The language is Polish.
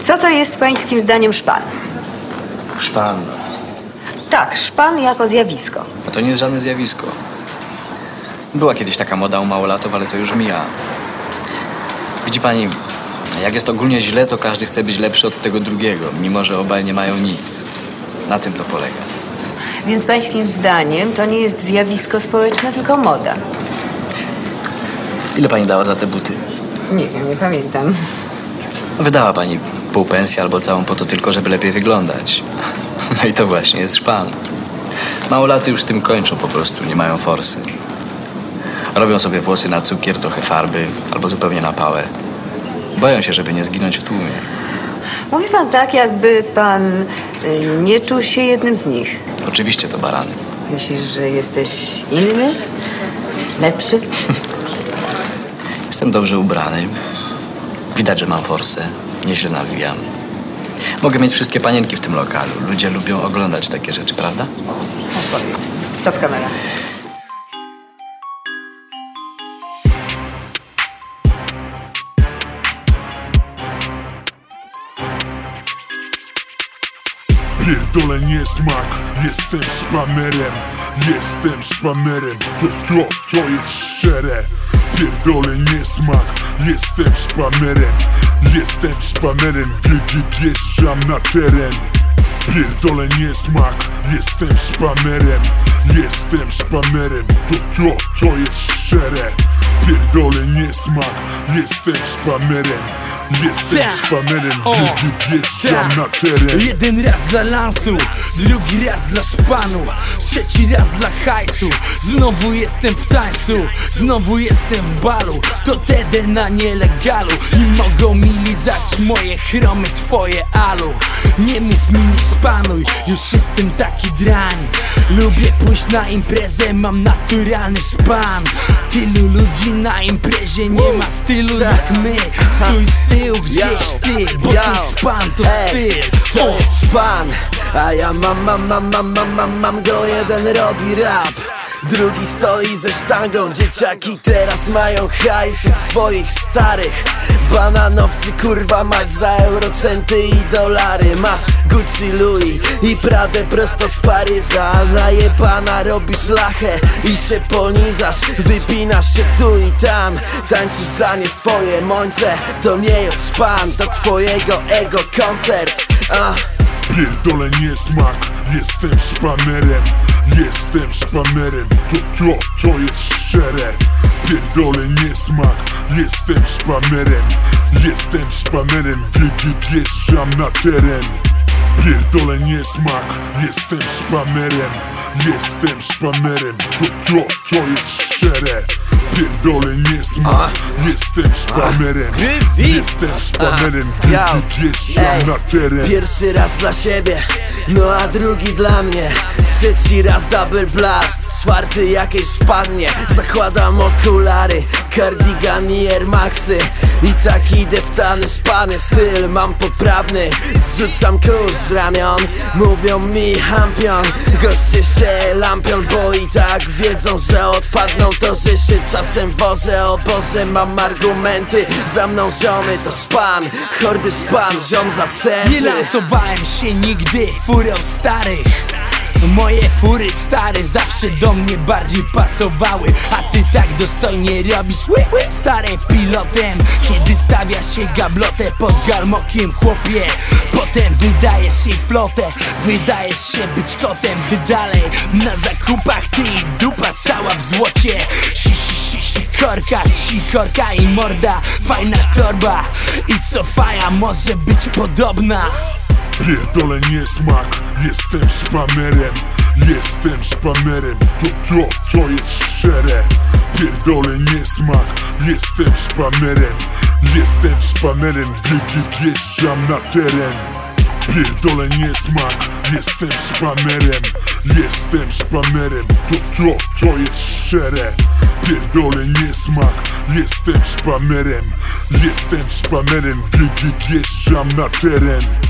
Co to jest pańskim zdaniem szpan? Szpan. Tak, szpan jako zjawisko. No to nie jest żadne zjawisko. Była kiedyś taka moda u małolatów, ale to już mija. Widzi pani, jak jest ogólnie źle, to każdy chce być lepszy od tego drugiego, mimo że obaj nie mają nic. Na tym to polega. Więc pańskim zdaniem to nie jest zjawisko społeczne, tylko moda. Ile pani dała za te buty? Nie wiem, nie pamiętam. Wydała pani pół pensji albo całą po to tylko, żeby lepiej wyglądać. No i to właśnie jest szpan. Małolaty już z tym kończą po prostu, nie mają forsy. Robią sobie włosy na cukier, trochę farby albo zupełnie na pałę. Boją się, żeby nie zginąć w tłumie. Mówi pan tak, jakby pan y, nie czuł się jednym z nich. Oczywiście to barany. Myślisz, że jesteś inny? Lepszy? Jestem dobrze ubrany. Widać, że mam forsę. Nieźle nawijam. Mogę mieć wszystkie panienki w tym lokalu. Ludzie lubią oglądać takie rzeczy, prawda? Opowiedz. Stop kamera. Pierdolę niesmak, jestem szpanerem Jestem szpanerem, to to, to jest szczere Pierdolę niesmak, jestem szpanerem Jestem szpanerem, gdy wjeżdżam na teren. Pierdolę niesmak, jestem szpanerem Jestem szpanerem, to to, to jest szczere Niesmak, jestem szpanerem Jestem Tak. szpanerem, O. gdy wjeżdżam Tak. na teren Jeden raz dla lansu, drugi raz dla szpanu Trzeci raz dla hajsu Znowu jestem w tańcu, znowu jestem w balu To tedy na nielegalu I mogą mi lizać moje chromy, twoje alu Nie mów mi nie spanuj, już jestem taki drań Lubię pójść na imprezę, mam naturalny szpan Tylu ludzi na imprezie, nie ma stylu jak my. Stój z tyłu gdzieś ty, bo ten szpan to styl. To jest szpan A ja mam, mam, mam, mam, mam, mam, mam go Jeden robi rap. Drugi stoi ze sztangą Dzieciaki teraz mają hajs od swoich starych Bananowcy kurwa mać za eurocenty i dolary. Masz Gucci Louis i Pradę prosto z Paryża. Najebana robisz lachę i się poniżasz. Wypinasz się tu i tam Tańczysz za nie swoje mońce. To nie jest szpan, to twojego ego koncert. Pierdolę niesmak, jestem szpanerem. Jestem szpanerem, to to, to jest szczere Pierdolę niesmak, jestem szpanerem Jestem szpanerem, gdy wjeżdżam na teren. Pierdolę niesmak, jestem szpanerem Jestem szpanerem, to to, to jest szczere? Pierdolę niesmak, jestem szpanerem Skrywi. Jestem szpanerem, gdy wjeżdżam na teren. Pierwszy raz dla siebie, no a drugi dla mnie. Trzeci raz double blast Czwarty jakiejś pannie Zakładam okulary, cardigan i Air Maxy. I tak idę w tany szpany styl Mam poprawny, zrzucam kurz z ramion Mówią mi hampion Goście się lampion, bo i tak wiedzą, że odpadną. To, że się czasem wozę, o Boże Mam argumenty, za mną ziomy To szpan, hordy szpan, ziom Nie zastępny lansowałem się nigdy furą starych Moje fury stare zawsze do mnie bardziej pasowały A ty tak dostojnie robisz. Ły, ły, stare pilotem Kiedy stawia się gablotę pod galmokiem chłopie. Potem wydajesz jej flotę Wydajesz się być kotem Gdy dalej na zakupach ty i dupa cała w złocie. Si, si, si, sikorka, sikorka i morda Fajna torba. I co faja może być podobna Pierdolę niesmak, jestem szpanerem Jestem szpanerem, to to, to jest szczere? Pierdolę niesmak, jestem szpanerem Jestem szpanerem, gdy wjeżdżam na teren. Pierdolę niesmak, jestem szpanerem Jestem szpanerem, to to, to jest szczere? Pierdolę niesmak, jestem szpanerem Jestem szpanerem, gdy wjeżdżam na teren